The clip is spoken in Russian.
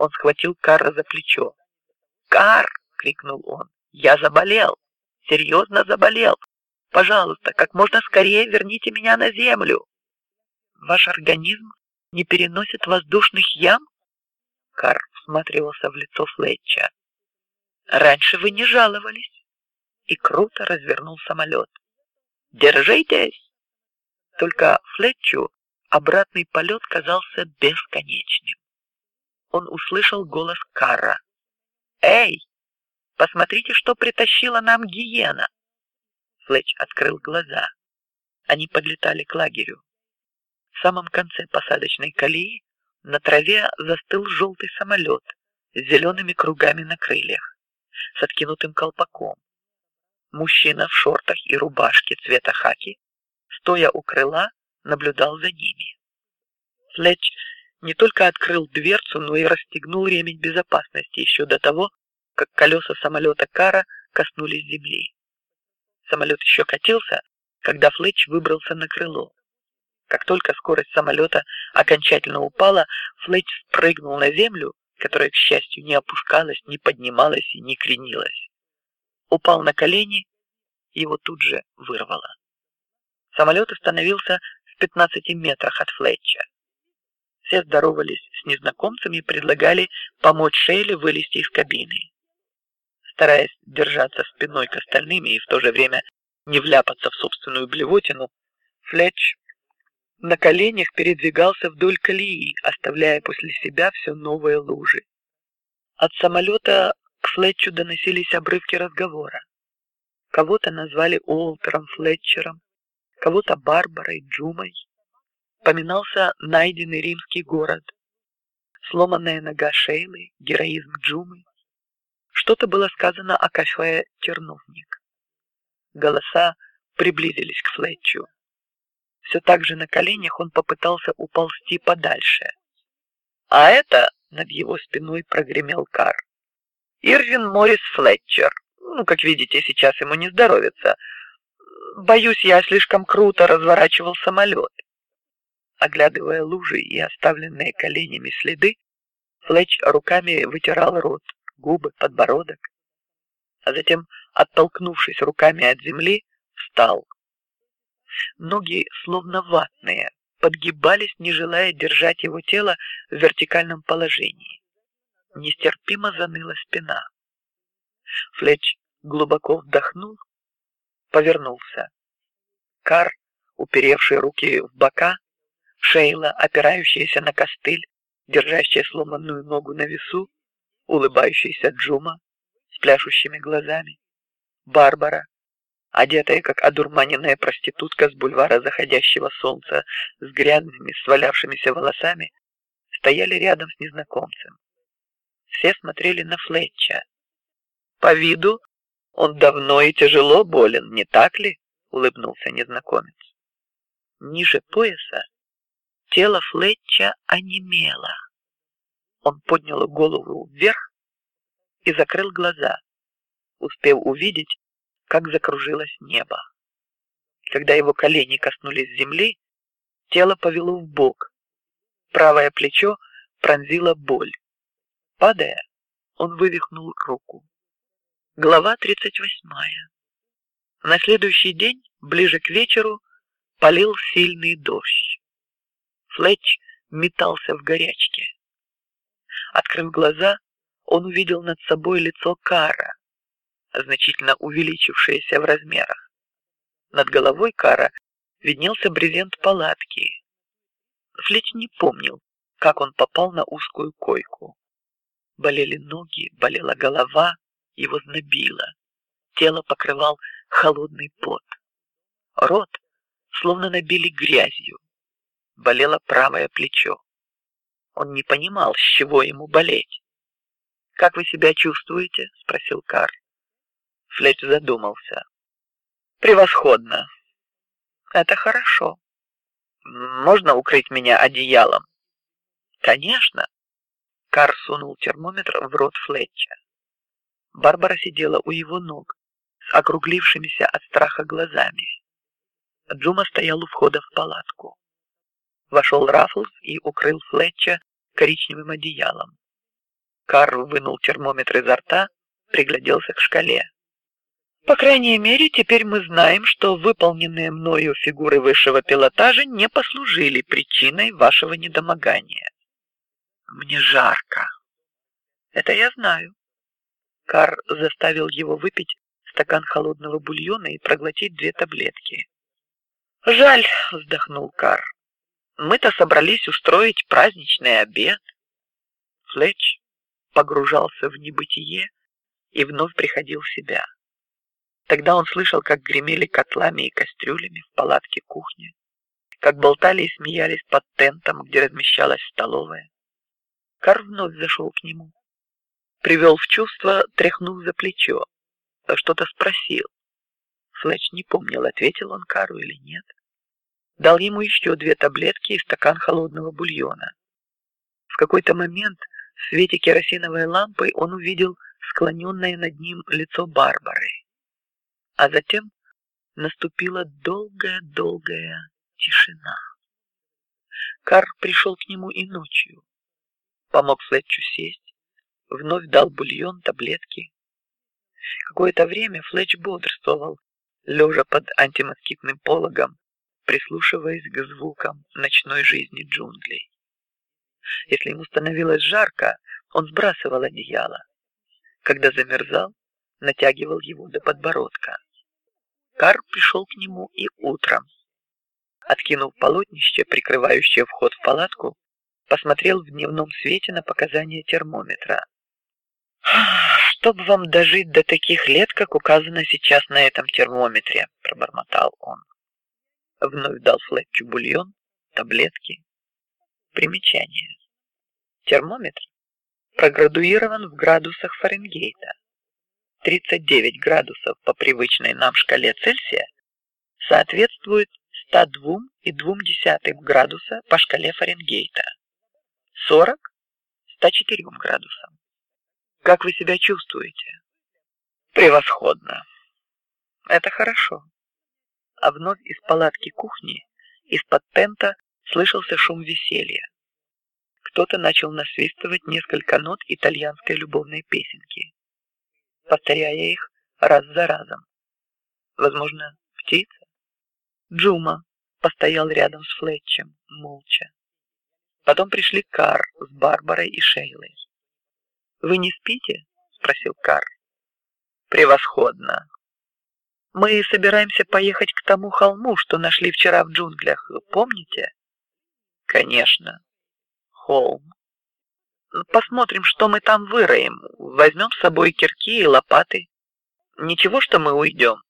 Он схватил Карра за плечо. Кар! крикнул он. Я заболел, серьезно заболел. Пожалуйста, как можно скорее верните меня на землю. Ваш организм не переносит воздушных ям? Кар всматривался в лицо Флетча. Раньше вы не жаловались. И круто развернул самолет. Держитесь! Только Флетчу обратный полет казался бесконечным. Он услышал голос Карра. Эй, посмотрите, что притащила нам гиена. Флетч открыл глаза. Они подлетали к лагерю. В самом конце посадочной колеи на траве застыл желтый самолет с зелеными кругами на крыльях, с откинутым колпаком. Мужчина в шортах и рубашке цвета хаки, стоя у крыла, наблюдал за ними. Флетч не только открыл дверцу, но и расстегнул ремень безопасности еще до того, как колеса самолета Кара коснулись земли. Самолет еще катился, когда Флетч выбрался на крыло. Как только скорость самолета окончательно упала, Флетч спрыгнул на землю, которая, к счастью, не опускалась, не поднималась и не кренилась. Упал на колени, его тут же вырвало. Самолет остановился в 15 метрах от Флетча. Все здоровались с незнакомцами и предлагали помочь Шейле вылезти из кабины. Стараясь держаться спиной к остальным и в то же время не вляпаться в собственную блевотину, Флетч на коленях передвигался вдоль колеи, оставляя после себя все новые лужи. От самолета к Флетчу доносились обрывки разговора. Кого-то назвали Уолтером Флетчером, кого-то Барбарой Джумой. Поминался найденный римский город, сломанная нога Шейлы, героизм Джумы. Что-то было сказано о кафе Терновник. Голоса приблизились к Флетчу. Все так же на коленях он попытался уползти подальше. А это над его спиной прогремел Кар. Ирвин Моррис Флетчер. Ну, как видите, сейчас ему не здоровится. Боюсь, я слишком круто разворачивал самолет. Оглядывая лужи и оставленные коленями следы, Флетч руками вытирал рот, губы, подбородок, а затем, оттолкнувшись руками от земли, встал. Ноги, словно ватные, подгибались, не желая держать его тело в вертикальном положении. Нестерпимо заныла спина. Флетч глубоко вдохнул, повернулся. Кар, уперевший руки в бока, Шейла, опирающаяся на костыль, держащая сломанную ногу на весу, улыбающийся Джума с пляшущими глазами, Барбара, одетая как одурманенная проститутка с бульвара заходящего солнца, с грязными, свалявшимися волосами, стояли рядом с незнакомцем. Все смотрели на Флетча. По виду он давно и тяжело болен, не так ли? улыбнулся незнакомец. Ниже пояса тело Флетча онемело. Он поднял голову вверх и закрыл глаза, успев увидеть как закружилось небо. Когда его колени коснулись земли, тело повело в бок, правое плечо пронзила боль. Падая, он вывихнул руку. Глава тридцать восьмая. На следующий день, ближе к вечеру, полил сильный дождь. Флетч метался в горячке. Открыв глаза, он увидел над собой лицо Кара, значительно увеличившаяся в размерах. Над головой Кара виднелся брезент палатки. Флетч не помнил, как он попал на узкую койку. Болели ноги, болела голова, его знобило. Тело покрывал холодный пот. Рот словно набили грязью. Болело правое плечо. Он не понимал, с чего ему болеть. Как вы себя чувствуете? – спросил Кар. Флетч задумался. Превосходно. Это хорошо. Можно укрыть меня одеялом? Конечно. Кар сунул термометр в рот Флетча. Барбара сидела у его ног с округлившимися от страха глазами. Джума стоял у входа в палатку. Вошел Раффлс и укрыл Флетча коричневым одеялом. Карл вынул термометр изо рта, пригляделся к шкале. По крайней мере, теперь мы знаем, что выполненные мною фигуры высшего пилотажа не послужили причиной вашего недомогания. Мне жарко. Это я знаю. Кар заставил его выпить стакан холодного бульона и проглотить две таблетки. Жаль, вздохнул Кар. Мы-то собрались устроить праздничный обед. Флетч погружался в небытие и вновь приходил в себя. Тогда он слышал, как гремели котлами и кастрюлями в палатке кухни, как болтали и смеялись под тентом, где размещалась столовая. Кар вновь зашел к нему, привел в чувство, тряхнул за плечо, что-то спросил. Флетч не помнил, ответил он Кару или нет. Дал ему еще две таблетки и стакан холодного бульона. В какой-то момент в свете керосиновой лампы он увидел склоненное над ним лицо Барбары. А затем наступила долгая-долгая тишина. Кар пришел к нему и ночью, помог Флетчу сесть, вновь дал бульон, таблетки. Какое-то время Флетч бодрствовал, лежа под антимоскитным пологом, прислушиваясь к звукам ночной жизни джунглей. Если ему становилось жарко, он сбрасывал одеяло. Когда замерзал, натягивал его до подбородка. Кар пришел к нему и утром. Откинув полотнище, прикрывающее вход в палатку, посмотрел в дневном свете на показания термометра. Чтоб вам дожить до таких лет, как указано сейчас на этом термометре, пробормотал он. Вновь дал Флетчу бульон, таблетки. Примечание. Термометр проградуирован в градусах Фаренгейта. 39 градусов по привычной нам шкале Цельсия соответствует 102,2 градуса по шкале Фаренгейта, 40 104 градусам. Как вы себя чувствуете? Превосходно. Это хорошо. А вновь из палатки кухни, из-под тента слышался шум веселья. Кто-то начал насвистывать несколько нот итальянской любовной песенки повторяя их раз за разом. Возможно, птица. Джума постоял рядом с Флетчем, молча. Потом пришли Кар с Барбарой и Шейлой. Вы не спите? спросил Кар. Превосходно. Мы собираемся поехать к тому холму, что нашли вчера в джунглях. Помните? Конечно. Холм. Посмотрим, что мы там выроем. Возьмем с собой кирки и лопаты. Ничего, что мы уйдем.